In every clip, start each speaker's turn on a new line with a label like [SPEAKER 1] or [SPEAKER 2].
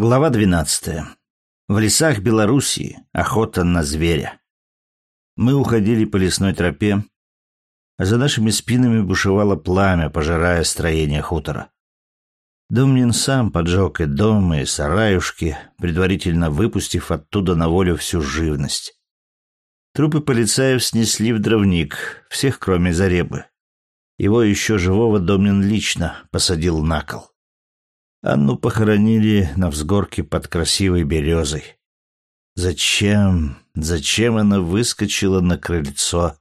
[SPEAKER 1] Глава 12. В лесах Белоруссии охота на зверя. Мы уходили по лесной тропе, а за нашими спинами бушевало пламя, пожирая строение хутора. Домнин сам поджег и дом, и сараюшки, предварительно выпустив оттуда на волю всю живность. Трупы полицаев снесли в дровник, всех кроме Заребы. Его еще живого Домнин лично посадил на кол. Анну похоронили на взгорке под красивой березой. Зачем, зачем она выскочила на крыльцо?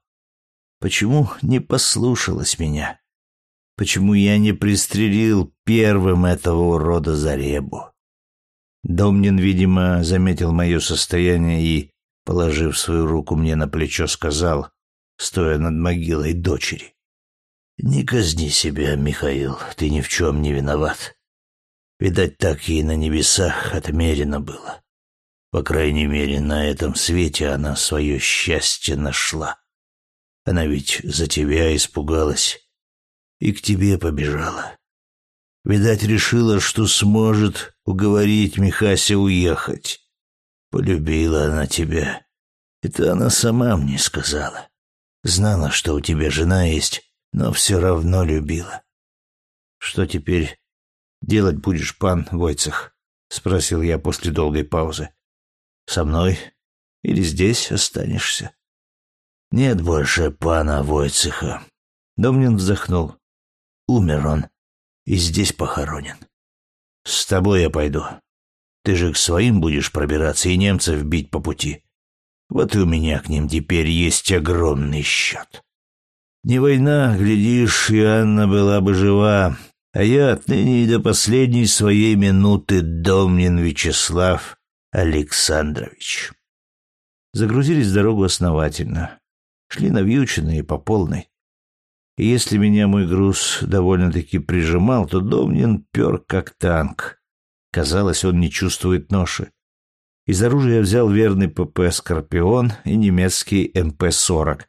[SPEAKER 1] Почему не послушалась меня? Почему я не пристрелил первым этого урода Заребу? Домнин, видимо, заметил мое состояние и, положив свою руку мне на плечо, сказал, стоя над могилой дочери. «Не казни себя, Михаил, ты ни в чем не виноват. Видать, так ей на небесах отмерено было. По крайней мере, на этом свете она свое счастье нашла. Она ведь за тебя испугалась и к тебе побежала. Видать, решила, что сможет уговорить Михася уехать. Полюбила она тебя. Это она сама мне сказала. Знала, что у тебя жена есть, но все равно любила. Что теперь делать будешь, пан Войцех?» — спросил я после долгой паузы. «Со мной? Или здесь останешься?» «Нет больше пана Войцеха». Домнин вздохнул. «Умер он, и здесь похоронен. С тобой я пойду. Ты же к своим будешь пробираться и немцев бить по пути. Вот и у меня к ним теперь есть огромный счет. Не война, глядишь, и Анна была бы жива, а я отныне и до последней своей минуты Домнин Вячеслав Александрович. Загрузились в дорогу основательно. Шли навьюченные по полной. И если меня мой груз довольно-таки прижимал, то Домнин пер как танк. Казалось, он не чувствует ноши. Из оружия взял верный ПП «Скорпион» и немецкий МП-40,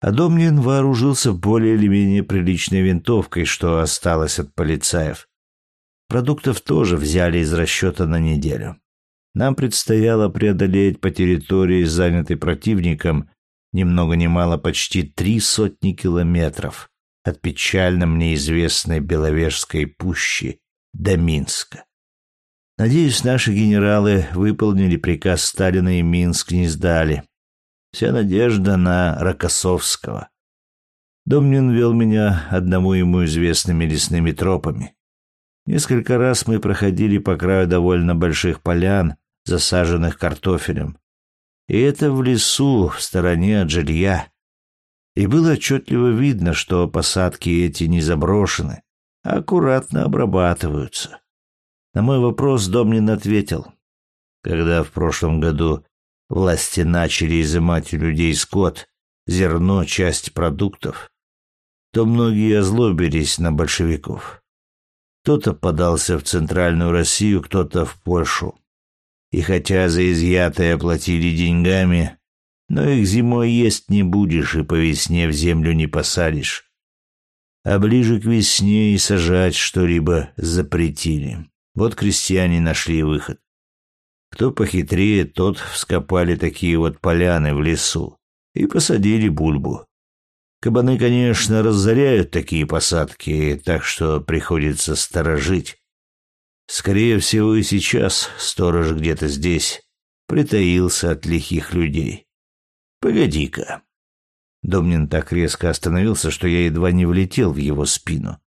[SPEAKER 1] а Домнин вооружился более или менее приличной винтовкой, что осталось от полицаев. Продуктов тоже взяли из расчета на неделю. Нам предстояло преодолеть по территории, занятой противником, ни много ни мало почти три сотни километров от печально мне известной Беловежской пущи до Минска. Надеюсь, наши генералы выполнили приказ Сталина и Минск не сдали. Вся надежда на Рокоссовского. Домнин вел меня одному ему известными лесными тропами. Несколько раз мы проходили по краю довольно больших полян, засаженных картофелем. И это в лесу, в стороне от жилья. И было отчетливо видно, что посадки эти не заброшены, а аккуратно обрабатываются. На мой вопрос Домнин ответил. Когда в прошлом году Власти начали изымать у людей скот, зерно, часть продуктов. То многие озлобились на большевиков. Кто-то подался в Центральную Россию, кто-то в Польшу. И хотя за изъятое платили деньгами, но их зимой есть не будешь и по весне в землю не посадишь. А ближе к весне и сажать что-либо запретили. Вот крестьяне нашли выход. Кто похитрее, тот вскопали такие вот поляны в лесу и посадили бульбу. Кабаны, конечно, разоряют такие посадки, так что приходится сторожить. Скорее всего, и сейчас сторож где-то здесь притаился от лихих людей. Погоди-ка. Домнин так резко остановился, что я едва не влетел в его спину.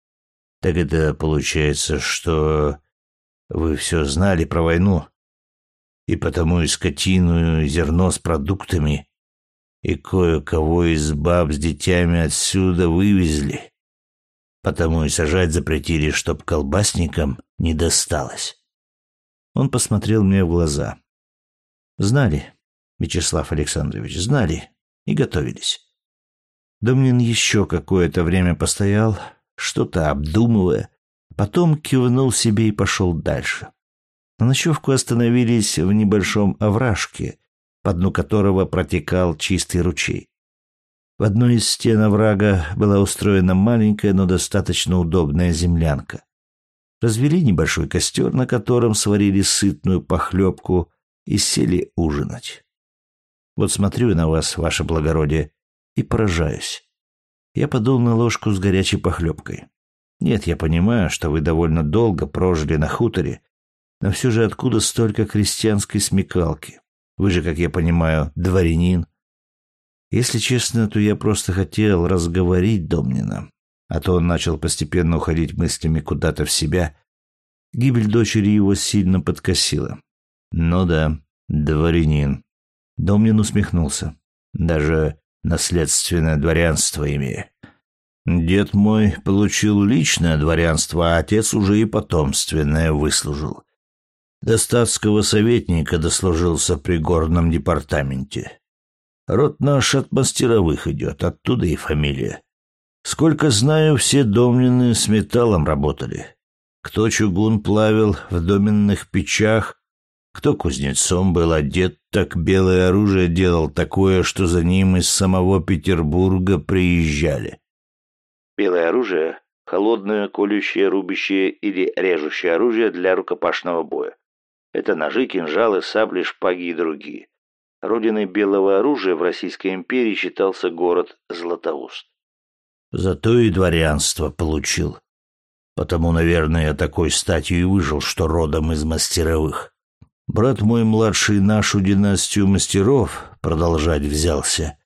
[SPEAKER 1] Так это получается, что вы все знали про войну и потому и скотину, и зерно с продуктами, и кое-кого из баб с детьми отсюда вывезли. Потому и сажать запретили, чтоб колбасникам не досталось. Он посмотрел мне в глаза. Знали, Вячеслав Александрович, знали и готовились. Домнин еще какое-то время постоял, что-то обдумывая, потом кивнул себе и пошел дальше. На ночевку остановились в небольшом овражке, по дну которого протекал чистый ручей. В одной из стен оврага была устроена маленькая, но достаточно удобная землянка. развели небольшой костер, на котором сварили сытную похлебку и сели ужинать. Вот смотрю на вас, ваше благородие, и поражаюсь. Я подул на ложку с горячей похлебкой. Нет, я понимаю, что вы довольно долго прожили на хуторе, но все же откуда столько крестьянской смекалки? Вы же, как я понимаю, дворянин. Если честно, то я просто хотел разговорить Домнина, а то он начал постепенно уходить мыслями куда-то в себя. Гибель дочери его сильно подкосила. Ну да, дворянин. Домнин усмехнулся. Даже наследственное дворянство имею. Дед мой получил личное дворянство, а отец уже и потомственное выслужил. До статского советника дослужился при горном департаменте. Род наш от мастеровых идет, оттуда и фамилия. Сколько знаю, все домнины с металлом работали. Кто чугун плавил в доменных печах, кто кузнецом был одет, так белое оружие делал такое, что за ним из самого Петербурга приезжали. Белое оружие — холодное, колющее, рубящее или режущее оружие для рукопашного боя. Это ножи, кинжалы, сабли, шпаги и другие. Родиной белого оружия в Российской империи считался город Златоуст. Зато и дворянство получил. Потому, наверное, я такой статью и выжил, что родом из мастеровых. Брат мой младший нашу династию мастеров продолжать взялся.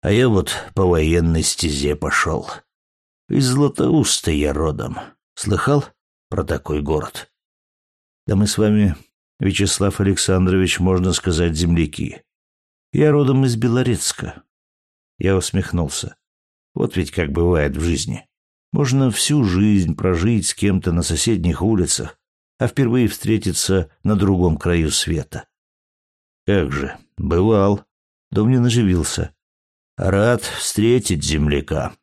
[SPEAKER 1] А я вот по военной стезе пошел. Из Златоуста я родом. Слыхал про такой город? Да мы с вами, Вячеслав Александрович, можно сказать, земляки. Я родом из Белорецка. Я усмехнулся. Вот ведь как бывает в жизни. Можно всю жизнь прожить с кем-то на соседних улицах, а впервые встретиться на другом краю света. Как же, бывал. Домнин оживился. Рад встретить земляка.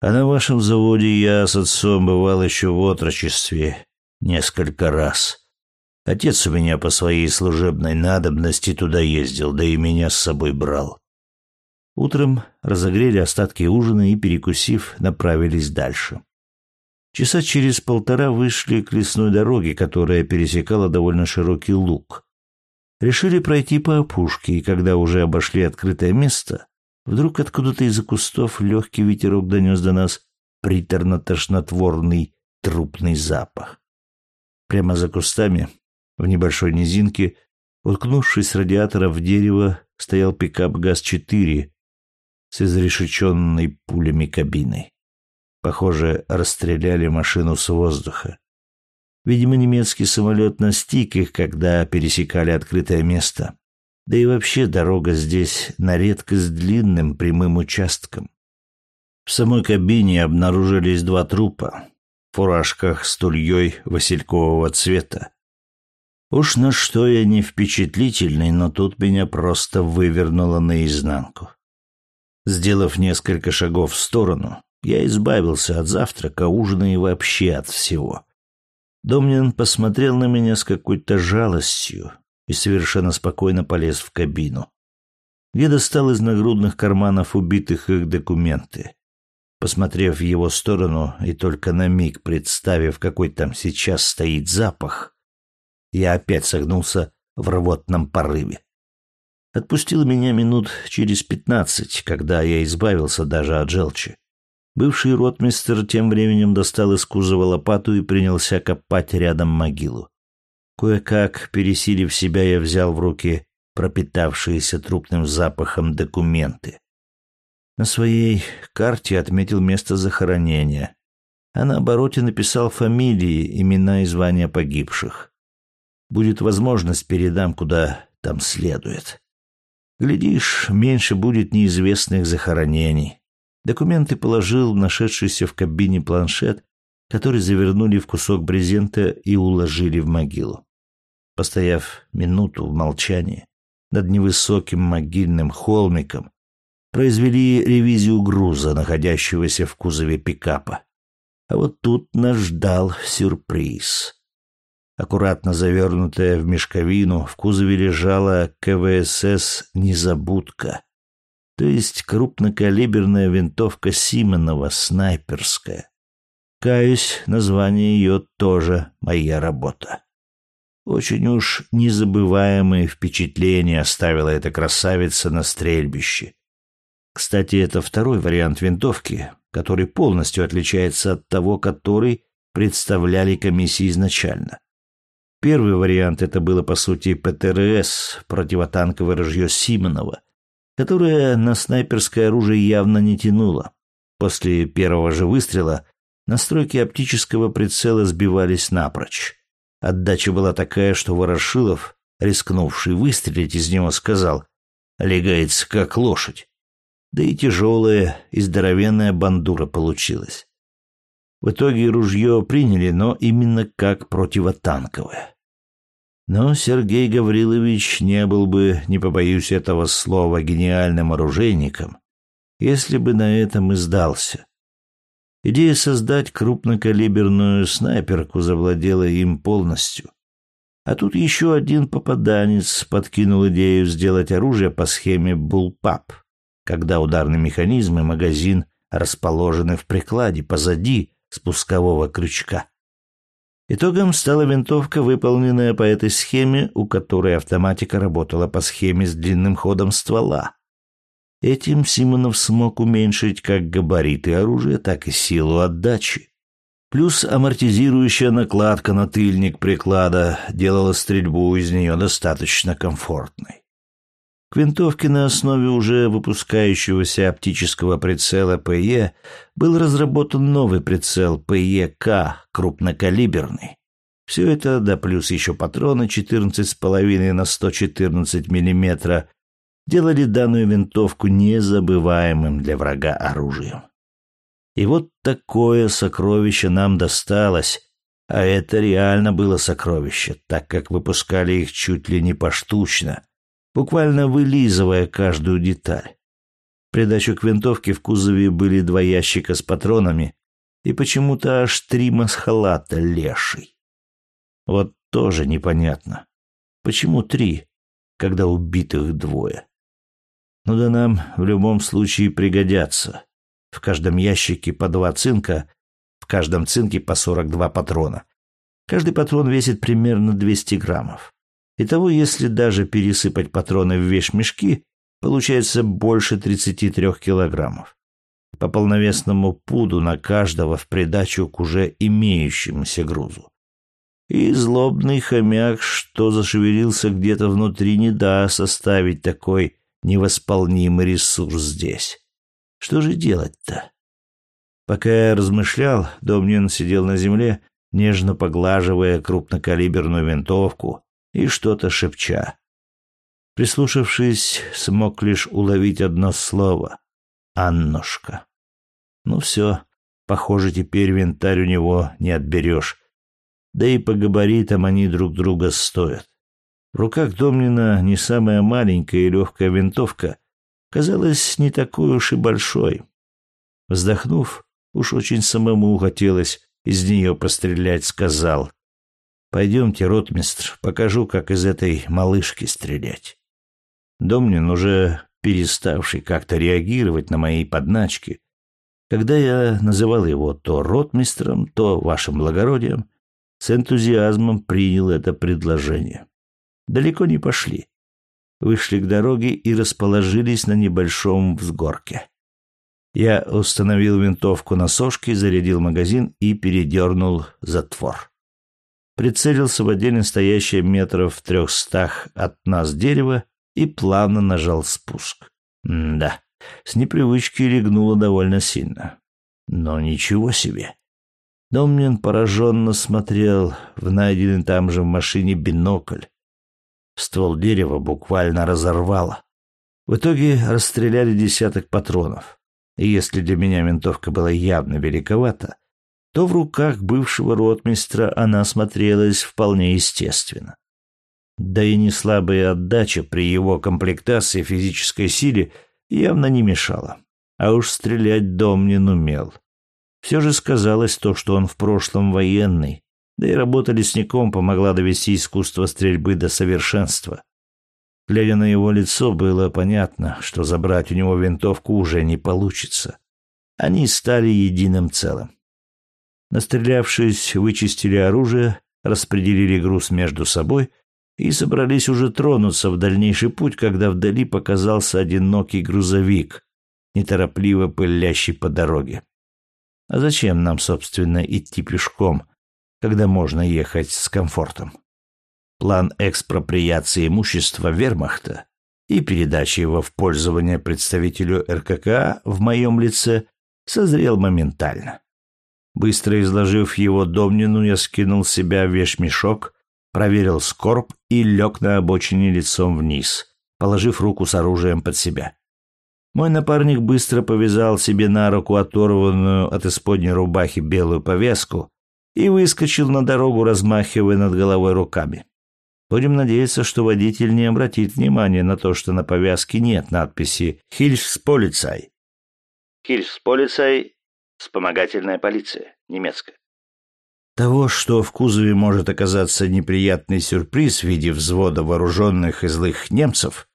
[SPEAKER 1] А на вашем заводе я с отцом бывал еще в отрочестве несколько раз. Отец у меня по своей служебной надобности туда ездил, да и меня с собой брал. Утром разогрели остатки ужина и, перекусив, направились дальше. Часа через полтора вышли к лесной дороге, которая пересекала довольно широкий луг. Решили пройти по опушке, и когда уже обошли открытое место, вдруг откуда-то из-за кустов легкий ветерок донес до нас приторно-тошнотворный трупный запах. Прямо за кустами, в небольшой низинке, уткнувшись с радиатора в дерево, стоял пикап ГАЗ-4 с изрешеченной пулями кабиной. Похоже, расстреляли машину с воздуха. Видимо, немецкий самолет настиг их, когда пересекали открытое место. Да и вообще дорога здесь на редкость длинным прямым участком. В самой кабине обнаружились два трупа в фуражках с тульей василькового цвета. Уж на что я не впечатлительный, но тут меня просто вывернуло наизнанку. Сделав несколько шагов в сторону, я избавился от завтрака, ужина и вообще от всего. Домнин посмотрел на меня с какой-то жалостью и совершенно спокойно полез в кабину. Я достал из нагрудных карманов убитых их документы. Посмотрев в его сторону и только на миг представив, какой там сейчас стоит запах, я опять согнулся в рвотном порыве. Отпустил меня минут через пятнадцать, когда я избавился даже от желчи. Бывший ротмистер тем временем достал из кузова лопату и принялся копать рядом могилу. Кое-как, пересилив себя, я взял в руки пропитавшиеся трупным запахом документы. На своей карте отметил место захоронения, а на обороте написал фамилии, имена и звания погибших. Будет возможность, передам, куда там следует. Глядишь, меньше будет неизвестных захоронений. Документы положил в нашедшийся в кабине планшет, который завернули в кусок брезента и уложили в могилу. Постояв минуту в молчании над невысоким могильным холмиком, произвели ревизию груза, находящегося в кузове пикапа. А вот тут нас ждал сюрприз. Аккуратно завернутая в мешковину, в кузове лежала КВСС «Незабудка», то есть крупнокалиберная винтовка Симонова снайперская. Каюсь, название ее тоже моя работа. Очень уж незабываемые впечатления оставила эта красавица на стрельбище. Кстати, это второй вариант винтовки, который полностью отличается от того, который представляли комиссии изначально. Первый вариант это было по сути ПТРС, противотанковое ружье Симонова, которое на снайперское оружие явно не тянуло. После первого же выстрела настройки оптического прицела сбивались напрочь. Отдача была такая, что Ворошилов, рискнувший выстрелить из него, сказал «Легается, как лошадь». Да и тяжелая и здоровенная бандура получилась. В итоге ружье приняли, но именно как противотанковое. Но Сергей Гаврилович не был бы, не побоюсь этого слова, гениальным оружейником, если бы на этом и сдался. Идея создать крупнокалиберную снайперку завладела им полностью. А тут еще один попаданец подкинул идею сделать оружие по схеме Bullpup, когда ударный механизм и магазин расположены в прикладе позади спускового крючка. Итогом стала винтовка, выполненная по этой схеме, у которой автоматика работала по схеме с длинным ходом ствола. Этим Симонов смог уменьшить как габариты оружия, так и силу отдачи. Плюс амортизирующая накладка на тыльник приклада делала стрельбу из нее достаточно комфортной. К винтовке на основе уже выпускающегося оптического прицела ПЕ был разработан новый прицел ПЕК, крупнокалиберный. Все это, да плюс еще патроны 14,5 на 114 мм, делали данную винтовку незабываемым для врага оружием. И вот такое сокровище нам досталось, а это реально было сокровище, так как выпускали их чуть ли не поштучно, буквально вылизывая каждую деталь. придачу к винтовке в кузове были два ящика с патронами и почему-то аж три масхалата леший. Вот тоже непонятно. Почему три, когда убитых двое? Ну да нам в любом случае пригодятся. В каждом ящике по два цинка, в каждом цинке по 42 патрона. Каждый патрон весит примерно 200 граммов. Итого, если даже пересыпать патроны в вещмешки, получается больше 33 килограммов. По полновесному пуду на каждого в придачу к уже имеющемуся грузу. И злобный хомяк, что зашевелился где-то внутри, не даст составить такой невосполнимый ресурс здесь. Что же делать-то? Пока я размышлял, Домнин сидел на земле, нежно поглаживая крупнокалиберную винтовку, и что-то шепча. Прислушавшись, смог лишь уловить одно слово — «Аннушка». Ну все, похоже, теперь винтарь у него не отберешь. Да и по габаритам они друг друга стоят. В руках Домнина не самая маленькая и легкая винтовка казалась не такой уж и большой. Вздохнув, уж очень самому хотелось из нее пострелять, сказал. Пойдемте, ротмистр, покажу, как из этой малышки стрелять. Домнин, уже переставший как-то реагировать на мои подначки, когда я называл его то ротмистром, то вашим благородием, с энтузиазмом принял это предложение. Далеко не пошли. Вышли к дороге и расположились на небольшом взгорке. Я установил винтовку на сошке, зарядил магазин и передернул затвор прицелился в отдельно стоящее метров в трехстах от нас дерево и плавно нажал спуск. Да, с непривычки легнуло довольно сильно. Но ничего себе. Домнин пораженно смотрел в найденный там же в машине бинокль. Ствол дерева буквально разорвало. В итоге расстреляли десяток патронов. И если для меня винтовка была явно великовата, то в руках бывшего ротмистра она смотрелась вполне естественно. Да и не слабая отдача при его комплектации физической силе явно не мешала. А уж стрелять дом не умел. Все же сказалось то, что он в прошлом военный, да и работа лесником помогла довести искусство стрельбы до совершенства. Глядя на его лицо, было понятно, что забрать у него винтовку уже не получится. Они стали единым целым. Настрелявшись, вычистили оружие, распределили груз между собой и собрались уже тронуться в дальнейший путь, когда вдали показался одинокий грузовик, неторопливо пылящий по дороге. А зачем нам, собственно, идти пешком, когда можно ехать с комфортом? План экспроприации имущества вермахта и передачи его в пользование представителю РКК в моем лице созрел моментально. Быстро изложив его Домнину, я скинул с себя вешмешок, проверил скорб и лег на обочине лицом вниз, положив руку с оружием под себя. Мой напарник быстро повязал себе на руку оторванную от исподней рубахи белую повязку и выскочил на дорогу, размахивая над головой руками. Будем надеяться, что водитель не обратит внимания на то, что на повязке нет надписи «Хильфсполицай». «Хильфсполицай» — вспомогательная полиция, немецкая. Того, что в кузове может оказаться неприятный сюрприз в виде взвода вооруженных и злых немцев,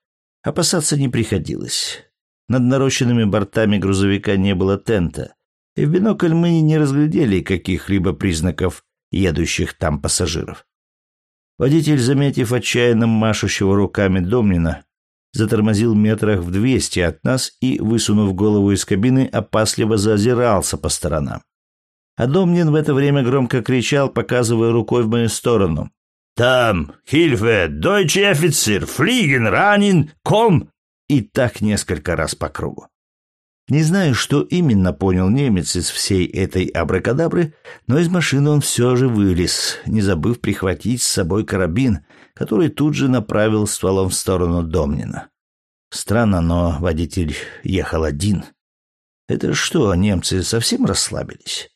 [SPEAKER 1] опасаться не приходилось. Над нарощенными бортами грузовика не было тента, и в бинокль мы не разглядели каких-либо признаков едущих там пассажиров. Водитель, заметив отчаянно машущего руками Домнина, затормозил метрах в двести от нас и, высунув голову из кабины, опасливо зазирался по сторонам. А Домнин в это время громко кричал, показывая рукой в мою сторону. «Там! Хильфе! Дойче офицер! Флиген! Ранен! Ком!» И так несколько раз по кругу. Не знаю, что именно понял немец из всей этой абракадабры, но из машины он все же вылез, не забыв прихватить с собой карабин, который тут же направил стволом в сторону Домнина. Странно, но водитель ехал один. Это что, немцы совсем расслабились?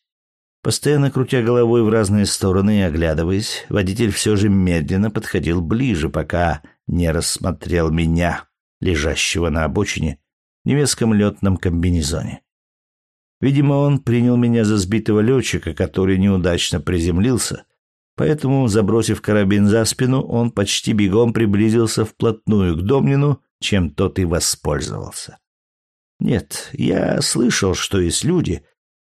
[SPEAKER 1] Постоянно крутя головой в разные стороны и оглядываясь, водитель все же медленно подходил ближе, пока не рассмотрел меня, лежащего на обочине, немецком летном комбинезоне. Видимо, он принял меня за сбитого летчика, который неудачно приземлился, поэтому, забросив карабин за спину, он почти бегом приблизился вплотную к Домнину, чем тот и воспользовался. Нет, я слышал, что есть люди,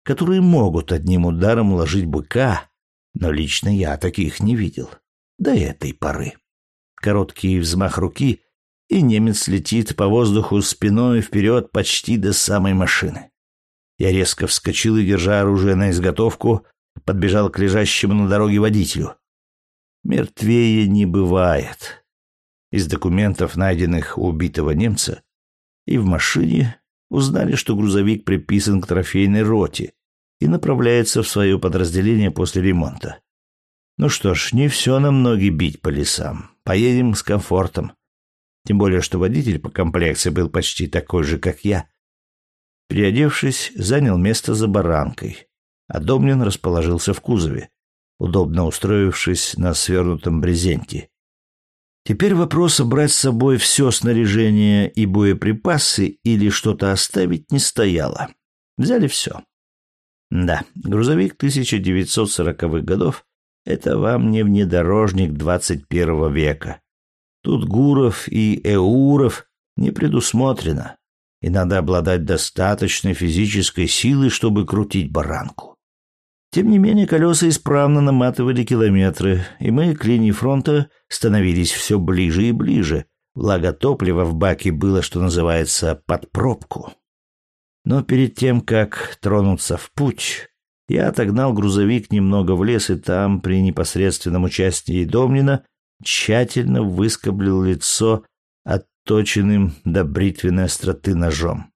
[SPEAKER 1] которые могут одним ударом уложить быка, но лично я таких не видел. До этой поры. Короткий взмах руки, и немец летит по воздуху спиной вперед почти до самой машины. Я резко вскочил и, держа оружие на изготовку, подбежал к лежащему на дороге водителю. Мертвее не бывает. Из документов, найденных у убитого немца, и в машине узнали, что грузовик приписан к трофейной роте и направляется в свое подразделение после ремонта. Ну что ж, не все нам ноги бить по лесам. Поедем с комфортом. Тем более, что водитель по комплекции был почти такой же, как я. Переодевшись, занял место за баранкой, а Домнин расположился в кузове, удобно устроившись на свернутом брезенте. Теперь вопрос брать с собой все снаряжение и боеприпасы или что-то оставить не стояло. Взяли все. Да, грузовик 1940-х годов — это вам не внедорожник 21 века. Тут Гуров и Эуров не предусмотрено, и надо обладать достаточной физической силой, чтобы крутить баранку. Тем не менее, колеса исправно наматывали километры, и мы к линии фронта становились все ближе и ближе, благо топлива в баке было, что называется, под пробку. Но перед тем, как тронуться в путь, я отогнал грузовик немного в лес, и там, при непосредственном участии Домнина, тщательно выскоблил лицо отточенным до бритвенной остроты ножом.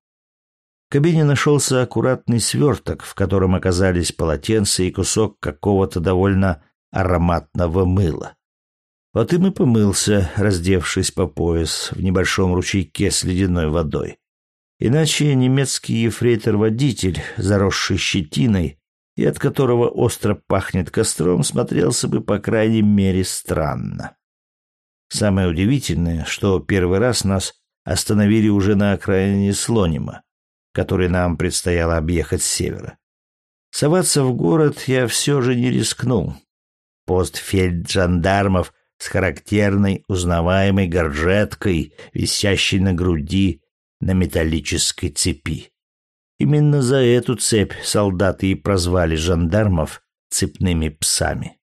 [SPEAKER 1] Кабине нашелся аккуратный сверток, в котором оказались полотенце и кусок какого-то довольно ароматного мыла. Вот им и помылся, раздевшись по пояс в небольшом ручейке с ледяной водой. Иначе немецкий ефрейтор-водитель, заросший щетиной, и от которого остро пахнет костром, смотрелся бы по крайней мере странно. Самое удивительное, что первый раз нас остановили уже на окраине Слонима, который нам предстояло объехать с севера. Соваться в город я все же не рискнул. Пост фельджандармов с характерной узнаваемой горжеткой, висящей на груди на металлической цепи. Именно за эту цепь солдаты и прозвали жандармов цепными псами.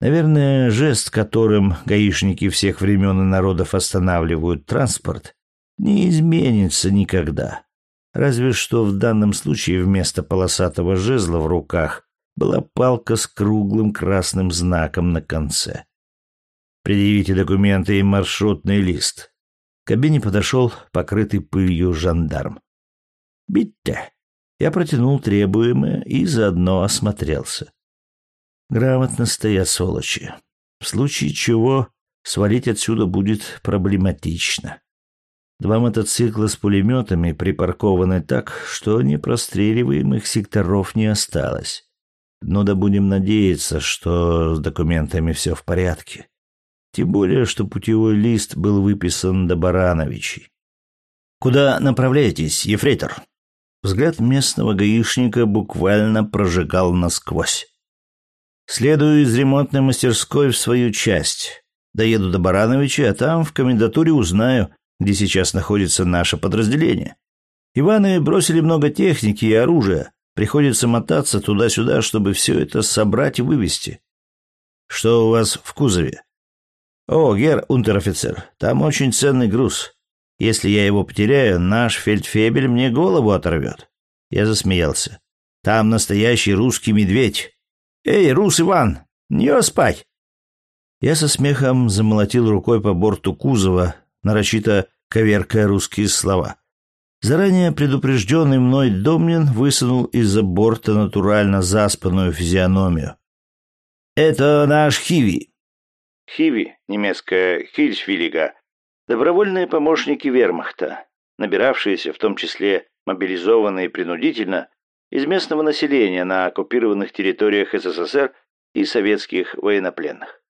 [SPEAKER 1] Наверное, жест, которым гаишники всех времен и народов останавливают транспорт, не изменится никогда. Разве что в данном случае вместо полосатого жезла в руках была палка с круглым красным знаком на конце. «Предъявите документы и маршрутный лист». К кабине подошел покрытый пылью жандарм. «Битте». Я протянул требуемое и заодно осмотрелся. Грамотно стоят сволочи. В случае чего свалить отсюда будет проблематично. Два мотоцикла с пулеметами припаркованы так, что непростреливаемых секторов не осталось. Но да будем надеяться, что с документами все в порядке. Тем более, что путевой лист был выписан до Барановичей. «Куда направляетесь, ефрейтор?» Взгляд местного гаишника буквально прожигал насквозь. «Следую из ремонтной мастерской в свою часть. Доеду до Барановича, а там в комендатуре узнаю, где сейчас находится наше подразделение. Иваны бросили много техники и оружия. Приходится мотаться туда-сюда, чтобы все это собрать и вывести. Что у вас в кузове? О, гер унтер-офицер, там очень ценный груз. Если я его потеряю, наш фельдфебель мне голову оторвет. Я засмеялся. Там настоящий русский медведь. Эй, рус Иван, не спать. Я со смехом замолотил рукой по борту кузова, нарочито коверкая русские слова. Заранее предупрежденный мной Домнин высунул из-за борта натурально заспанную физиономию. «Это наш Хиви». Хиви, немецкая Хильсвиллига, добровольные помощники вермахта, набиравшиеся в том числе мобилизованные принудительно из местного населения на оккупированных территориях СССР и советских военнопленных.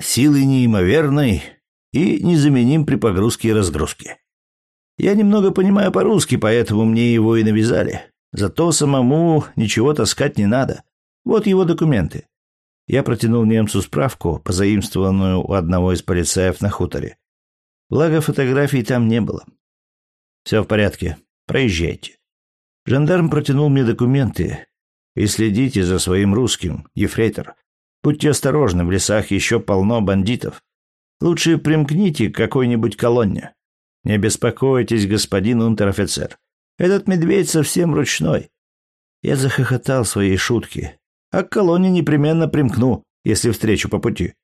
[SPEAKER 1] Силы неимоверной, и незаменим при погрузке и разгрузке. Я немного понимаю по-русски, поэтому мне его и навязали. Зато самому ничего таскать не надо. Вот его документы. Я протянул немцу справку, позаимствованную у одного из полицаев на хуторе. Благо, фотографий там не было. Все в порядке. Проезжайте. Жандарм протянул мне документы. И следите за своим русским, ефрейтор. Будьте осторожны, в лесах еще полно бандитов. Лучше примкните к какой-нибудь колонне. Не беспокойтесь, господин унтер-офицер. Этот медведь совсем ручной. Я захохотал своей шутки. А к колонне непременно примкну, если встречу по пути.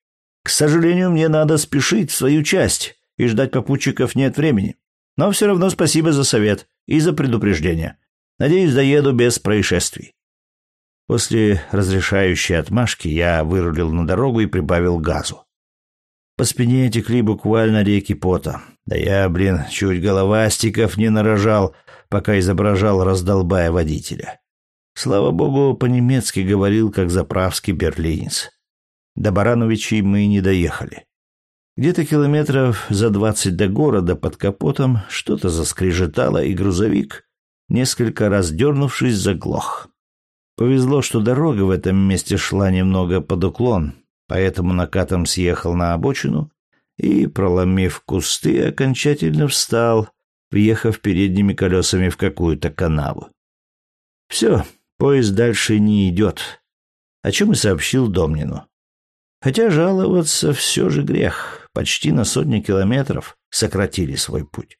[SPEAKER 1] К сожалению, мне надо спешить в свою часть, и ждать попутчиков нет времени. Но все равно спасибо за совет и за предупреждение. Надеюсь, доеду без происшествий. После разрешающей отмашки я вырулил на дорогу и прибавил газу. По спине текли буквально реки пота. Да я, блин, чуть головастиков не нарожал, пока изображал раздолбая водителя. Слава богу, по-немецки говорил, как заправский берлинец. До Барановичей мы не доехали. Где-то километров за двадцать до города под капотом что-то заскрежетало, и грузовик, несколько раз дернувшись, заглох. Повезло, что дорога в этом месте шла немного под уклон, поэтому накатом съехал на обочину и, проломив кусты, окончательно встал, въехав передними колесами в какую-то канаву. Все, поезд дальше не идет, о чем и сообщил Домнину. Хотя жаловаться все же грех, почти на сотни километров сократили свой путь.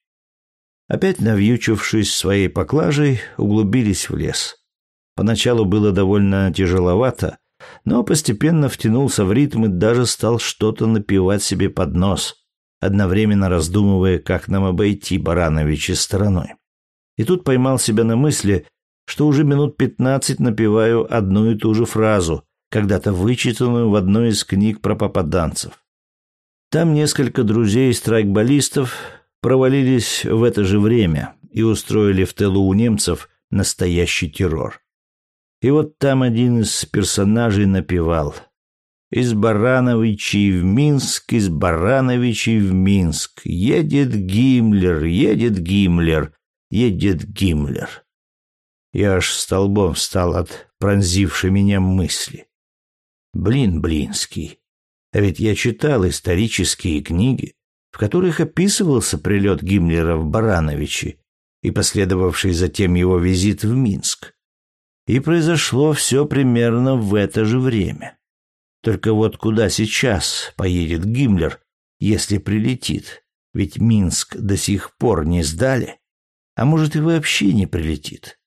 [SPEAKER 1] Опять навьючившись своей поклажей, углубились в лес. Поначалу было довольно тяжеловато, но постепенно втянулся в ритм и даже стал что-то напевать себе под нос, одновременно раздумывая, как нам обойти Барановича стороной. И тут поймал себя на мысли, что уже минут пятнадцать напеваю одну и ту же фразу, когда-то вычитанную в одной из книг про попаданцев. Там несколько друзей страйкболистов провалились в это же время и устроили в тылу у немцев настоящий террор. И вот там один из персонажей напевал «Из Барановичей в Минск, из Барановичей в Минск, едет Гиммлер, едет Гиммлер, едет Гиммлер». Я аж столбом встал от пронзившей меня мысли. Блин, Блинский, а ведь я читал исторические книги, в которых описывался прилет Гиммлера в Барановичи и последовавший затем его визит в Минск. И произошло все примерно в это же время. Только вот куда сейчас поедет Гиммлер, если прилетит? Ведь Минск до сих пор не сдали. А может и вообще не прилетит.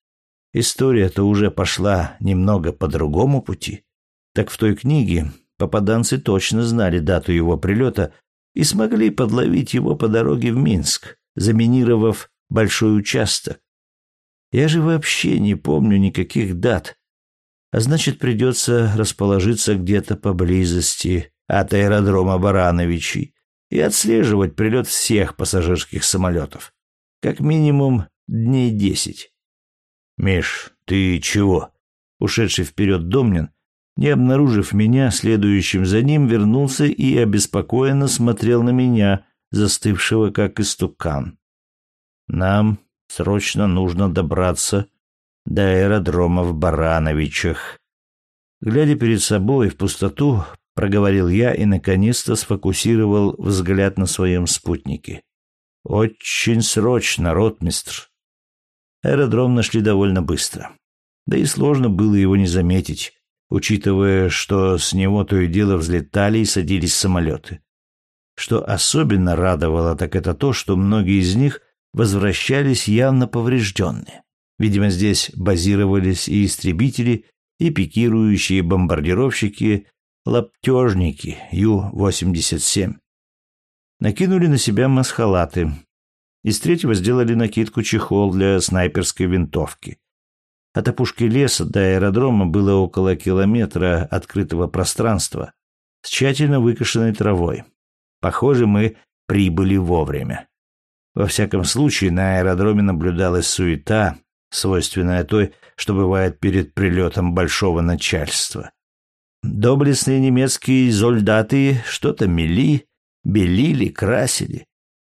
[SPEAKER 1] История-то уже пошла немного по другому пути. Так в той книге попаданцы точно знали дату его прилета и смогли подловить его по дороге в Минск, заминировав большой участок. Я же вообще не помню никаких дат. А значит, придется расположиться где-то поблизости от аэродрома Барановичей и отслеживать прилет всех пассажирских самолетов. Как минимум дней десять. «Миш, ты чего?» Ушедший вперед Домнин, не обнаружив меня, следующим за ним вернулся и обеспокоенно смотрел на меня, застывшего как истукан. «Нам срочно нужно добраться до аэродрома в Барановичах». Глядя перед собой в пустоту, проговорил я и наконец-то сфокусировал взгляд на своем спутнике. «Очень срочно, ротмистр». Аэродром нашли довольно быстро. Да и сложно было его не заметить, учитывая, что с него то и дело взлетали и садились самолеты. Что особенно радовало, так это то, что многие из них возвращались явно поврежденные. Видимо, здесь базировались и истребители, и пикирующие бомбардировщики, лаптежники Ю-87. Накинули на себя масхалаты. Из третьего сделали накидку-чехол для снайперской винтовки. От опушки леса до аэродрома было около километра открытого пространства с тщательно выкошенной травой. Похоже, мы прибыли вовремя. Во всяком случае, на аэродроме наблюдалась суета, свойственная той, что бывает перед прилетом большого начальства. Доблестные немецкие солдаты что-то мели, белили, красили.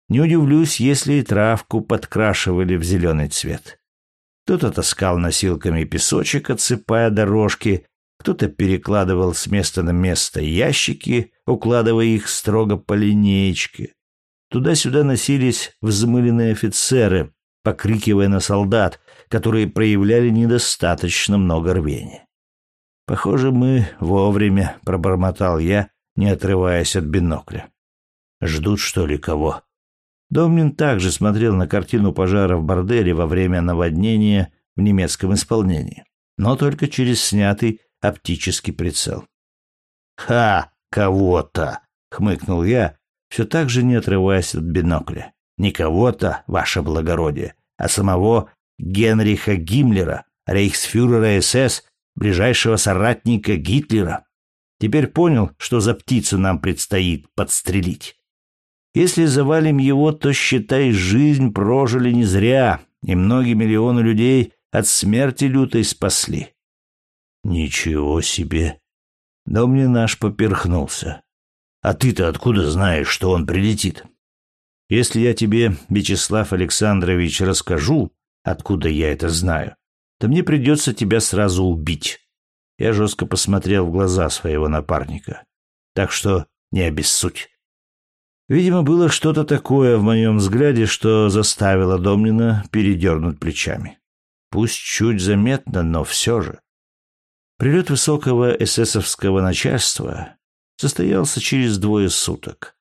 [SPEAKER 1] Не удивлюсь, если и травку подкрашивали в зеленый цвет. Кто-то таскал носилками песочек, отсыпая дорожки, кто-то перекладывал с места на место ящики, укладывая их строго по линеечке. Туда-сюда носились взмыленные офицеры, покрикивая на солдат, которые проявляли недостаточно много рвения. «Похоже, мы вовремя», — пробормотал я, не отрываясь от бинокля. «Ждут, что ли, кого?» Домнин также смотрел на картину пожара в борделе во время наводнения в немецком исполнении, но только через снятый оптический прицел. «Ха! Кого-то!» — хмыкнул я, все так же не отрываясь от бинокля. Не кого-то, ваше благородие, а самого Генриха Гиммлера, рейхсфюрера СС, ближайшего соратника Гитлера. Теперь понял, что за птицу нам предстоит подстрелить. Если завалим его, то, считай, жизнь прожили не зря, и многие миллионы людей от смерти лютой спасли. Ничего себе! Да мне наш поперхнулся. А ты-то откуда знаешь, что он прилетит? Если я тебе, Вячеслав Александрович, расскажу, откуда я это знаю, то мне придется тебя сразу убить. Я жестко посмотрел в глаза своего напарника. Так что не обессудь. Видимо, было что-то такое в моем взгляде, что заставило Домнина передернуть плечами. Пусть чуть заметно, но все же. Прилет высокого эсэсовского начальства состоялся через двое суток.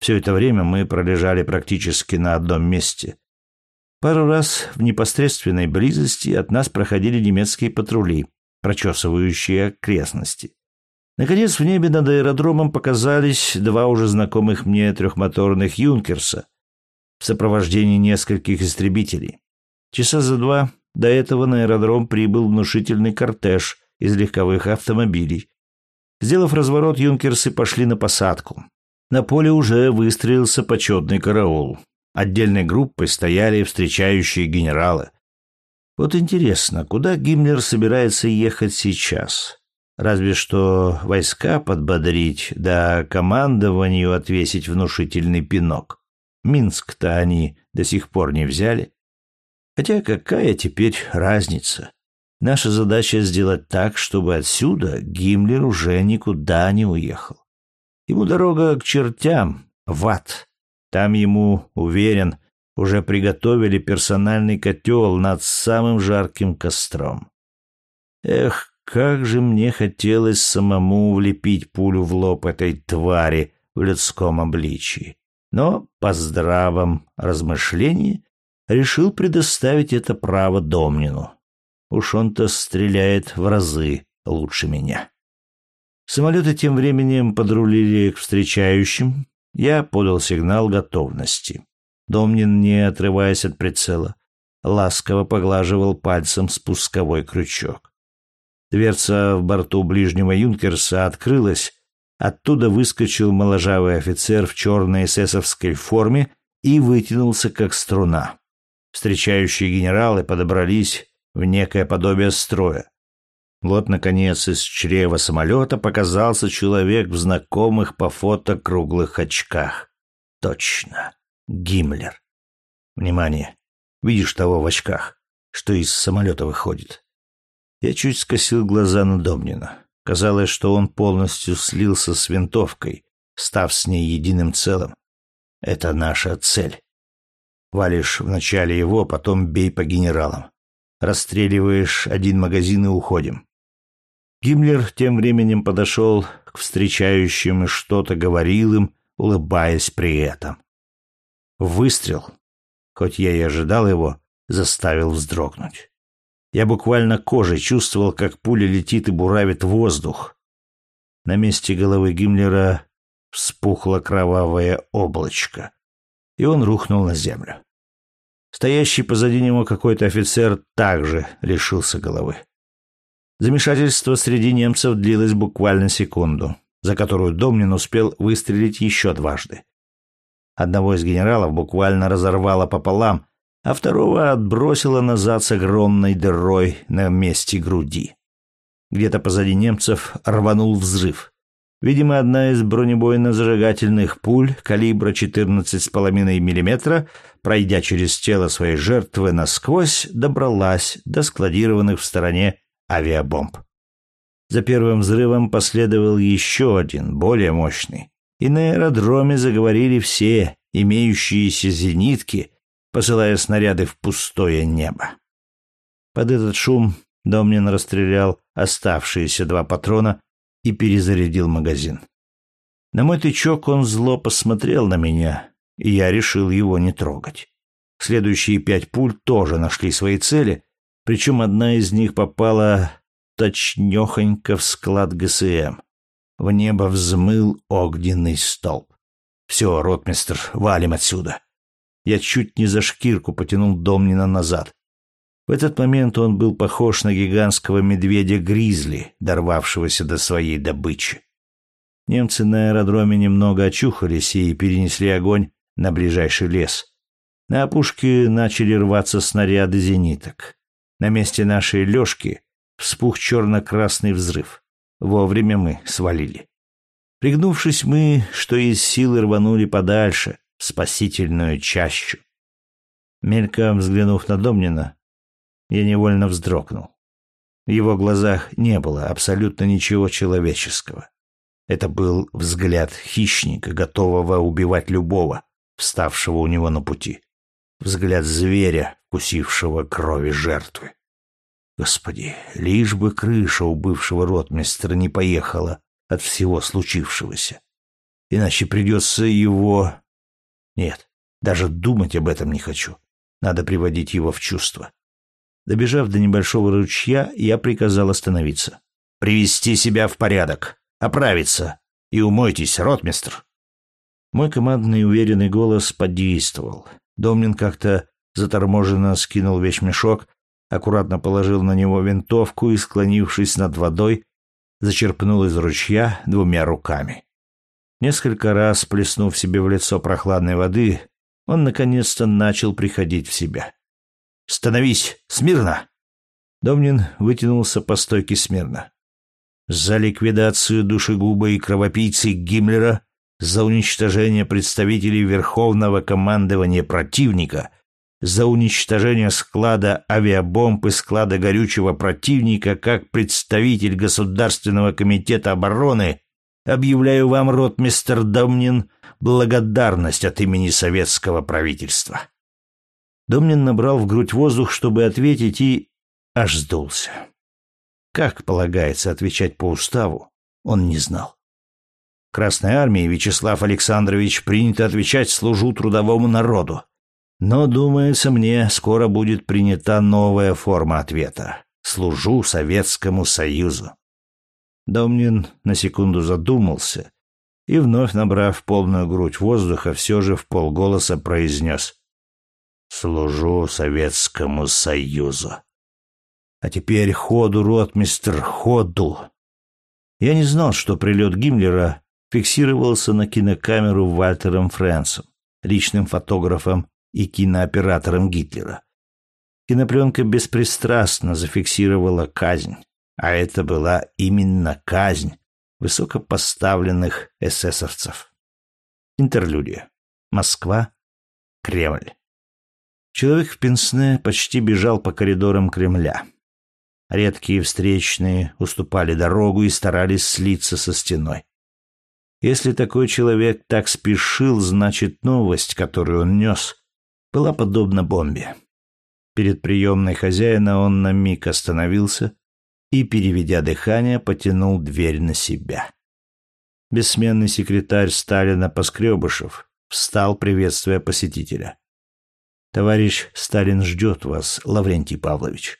[SPEAKER 1] Все это время мы пролежали практически на одном месте. Пару раз в непосредственной близости от нас проходили немецкие патрули, прочесывающие окрестности. Наконец в небе над аэродромом показались два уже знакомых мне трехмоторных «Юнкерса» в сопровождении нескольких истребителей. Часа за два до этого на аэродром прибыл внушительный кортеж из легковых автомобилей, Сделав разворот, юнкерсы пошли на посадку. На поле уже выстроился почетный караул. Отдельной группой стояли встречающие генералы. Вот интересно, куда Гиммлер собирается ехать сейчас? Разве что войска подбодрить, да командованию отвесить внушительный пинок. Минск-то они до сих пор не взяли. Хотя какая теперь разница? Наша задача сделать так, чтобы отсюда Гиммлер уже никуда не уехал. Ему дорога к чертям, в ад. Там ему, уверен, уже приготовили персональный котел над самым жарким костром. Эх, как же мне хотелось самому влепить пулю в лоб этой твари в людском обличии. Но, по здравом размышлении, решил предоставить это право Домнину. Уж он-то стреляет в разы лучше меня. Самолеты тем временем подрулили к встречающим. Я подал сигнал готовности. Домнин, не отрываясь от прицела, ласково поглаживал пальцем спусковой крючок. Дверца в борту ближнего юнкерса открылась, оттуда выскочил моложавый офицер в черной эсэсовской форме и вытянулся как струна. Встречающие генералы подобрались в некое подобие строя. Вот, наконец, из чрева самолета показался человек в знакомых по фото круглых очках. Точно. Гиммлер. Внимание. Видишь того в очках, что из самолета выходит? Я чуть скосил глаза на Домнина. Казалось, что он полностью слился с винтовкой, став с ней единым целым. Это наша цель. Валишь вначале его, потом бей по генералам. Расстреливаешь один магазин и уходим. Гиммлер тем временем подошел к встречающим и что-то говорил им, улыбаясь при этом. Выстрел, хоть я и ожидал его, заставил вздрогнуть. Я буквально кожей чувствовал, как пуля летит и буравит воздух. На месте головы Гиммлера вспухло кровавое облачко, и он рухнул на землю. Стоящий позади него какой-то офицер также лишился головы. Замешательство среди немцев длилось буквально секунду, за которую Домнин успел выстрелить еще дважды. Одного из генералов буквально разорвало пополам, а второго отбросило назад с огромной дырой на месте груди. Где-то позади немцев рванул взрыв. Видимо, одна из бронебойно-зажигательных пуль калибра 14,5 мм, пройдя через тело своей жертвы насквозь, добралась до складированных в стороне авиабомб. За первым взрывом последовал еще один, более мощный. И на аэродроме заговорили все имеющиеся зенитки, посылая снаряды в пустое небо. Под этот шум Домнин расстрелял оставшиеся два патрона и перезарядил магазин. На мой тычок он зло посмотрел на меня, и я решил его не трогать. Следующие пять пуль тоже нашли свои цели, причем одна из них попала точнёхонько в склад ГСМ. В небо взмыл огненный столб. «Все, ротмистр, валим отсюда!» Я чуть не за шкирку потянул Домнина назад. В этот момент он был похож на гигантского медведя-гризли, дорвавшегося до своей добычи. Немцы на аэродроме немного очухались и перенесли огонь на ближайший лес. На опушке начали рваться снаряды зениток. На месте нашей лёжки вспух черно-красный взрыв. Вовремя мы свалили. Пригнувшись, мы, что из силы, рванули подальше, в спасительную чащу. Мельком взглянув на Домнина, я невольно вздрогнул. В его глазах не было абсолютно ничего человеческого. Это был взгляд хищника, готового убивать любого, вставшего у него на пути взгляд зверя, вкусившего крови жертвы. Господи, лишь бы крыша у бывшего ротмистра не поехала от всего случившегося. Иначе придется его... Нет, даже думать об этом не хочу. Надо приводить его в чувство. Добежав до небольшого ручья, я приказал остановиться. «Привести себя в порядок, оправиться и умойтесь, ротмистр». Мой командный уверенный голос подействовал. Домнин как-то заторможенно скинул вещмешок, аккуратно положил на него винтовку и, склонившись над водой, зачерпнул из ручья двумя руками. Несколько раз плеснув себе в лицо прохладной воды, он наконец-то начал приходить в себя. «Становись! Смирно!» Домнин вытянулся по стойке смирно. «За ликвидацию душегуба и кровопийцы Гиммлера за уничтожение представителей Верховного командования противника, за уничтожение склада авиабомб и склада горючего противника как представитель Государственного комитета обороны, объявляю вам, ротмистер Домнин, благодарность от имени советского правительства. Домнин набрал в грудь воздух, чтобы ответить, и аж сдулся. как полагается отвечать по уставу, он не знал. В Красной армии Вячеслав Александрович принято отвечать «служу трудовому народу». Но, думается мне, скоро будет принята новая форма ответа «служу Советскому Союзу». Домнин на секунду задумался и, вновь набрав полную грудь воздуха, все же в полголоса произнес «Служу Советскому Союзу». А теперь ходу, ротмистр, ходу. Я не знал, что прилет Гиммлера фиксировался на кинокамеру Вальтером Фрэнсом, личным фотографом и кинооператором Гитлера. Кинопленка беспристрастно зафиксировала казнь, а это была именно казнь высокопоставленных эсэсовцев. Интерлюдия. Москва. Кремль. Человек в пенсне почти бежал по коридорам Кремля. Редкие встречные уступали дорогу и старались слиться со стеной. Если такой человек так спешил, значит, новость, которую он нес, была подобна бомбе. Перед приемной хозяина он на миг остановился и, переведя дыхание, потянул дверь на себя. Бессменный секретарь Сталина Поскребышев встал, приветствуя посетителя. «Товарищ Сталин ждет вас, Лаврентий Павлович».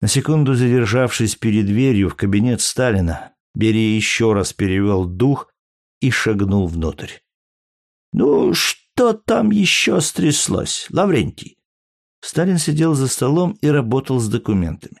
[SPEAKER 1] На секунду задержавшись перед дверью в кабинет Сталина, Берия еще раз перевел дух и шагнул внутрь. «Ну, что там еще стряслось, Лаврентий?» Сталин сидел за столом и работал с документами.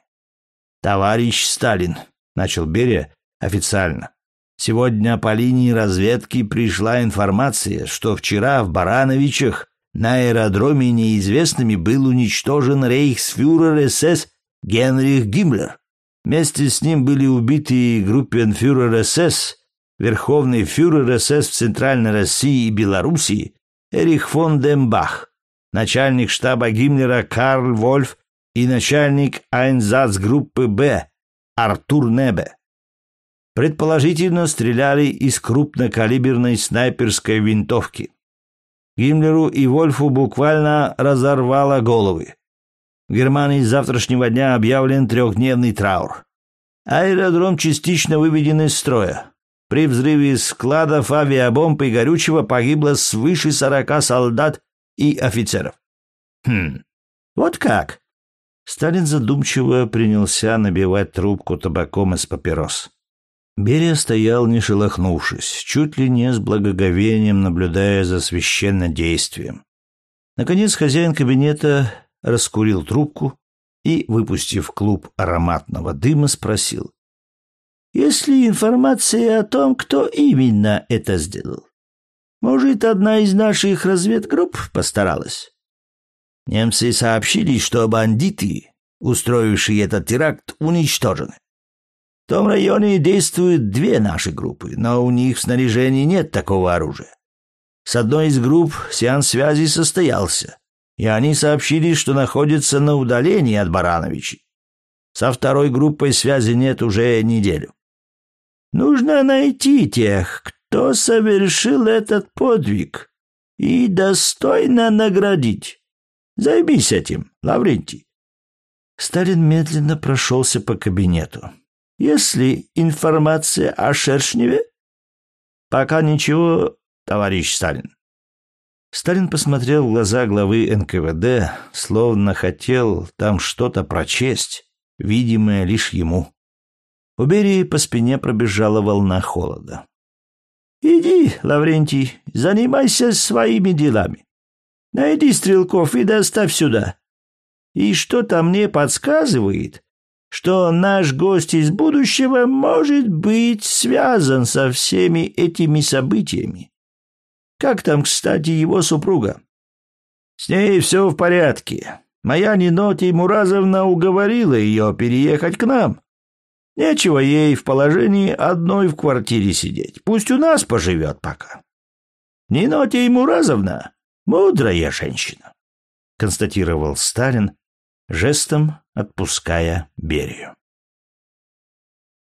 [SPEAKER 1] «Товарищ Сталин», — начал Берия официально, — «сегодня по линии разведки пришла информация, что вчера в Барановичах на аэродроме неизвестными был уничтожен рейхсфюрер СС Генрих Гиммлер. Вместе с ним были убиты группенфюрер СС, верховный фюрер СС в Центральной России и Белоруссии Эрих фон Дембах, начальник штаба Гиммлера Карл Вольф и начальник Айнзацгруппы Б Артур Небе. Предположительно, стреляли из крупнокалиберной снайперской винтовки. Гиммлеру и Вольфу буквально разорвало головы. В Германии с завтрашнего дня объявлен трехдневный траур. Аэродром частично выведен из строя. При взрыве складов авиабомб и горючего погибло свыше сорока солдат и офицеров. Хм, вот как? Сталин задумчиво принялся набивать трубку табаком из папирос. Берия стоял, не шелохнувшись, чуть ли не с благоговением наблюдая за священнодействием. Наконец хозяин кабинета раскурил трубку и, выпустив клуб ароматного дыма, спросил. «Есть ли информация о том, кто именно это сделал? Может, одна из наших разведгрупп постаралась?» Немцы сообщили, что бандиты, устроившие этот теракт, уничтожены. В том районе действуют две наши группы, но у них в снаряжении нет такого оружия. С одной из групп сеанс связи состоялся и они сообщили, что находятся на удалении от Барановичей. Со второй группой связи нет уже неделю. Нужно найти тех, кто совершил этот подвиг, и достойно наградить. Займись этим, Лаврентий. Сталин медленно прошелся по кабинету. Если информация о Шершневе? Пока ничего, товарищ Сталин. Сталин посмотрел в глаза главы НКВД, словно хотел там что-то прочесть, видимое лишь ему. У Берии по спине пробежала волна холода. «Иди, Лаврентий, занимайся своими делами. Найди стрелков и доставь сюда. И что-то мне подсказывает, что наш гость из будущего может быть связан со всеми этими событиями. Как там, кстати, его супруга? С ней все в порядке. Моя Ниноти Муразовна уговорила ее переехать к нам. Нечего ей в положении одной в квартире сидеть. Пусть у нас поживет пока. Ниноти Муразовна — мудрая женщина, — констатировал Сталин, жестом отпуская Берию.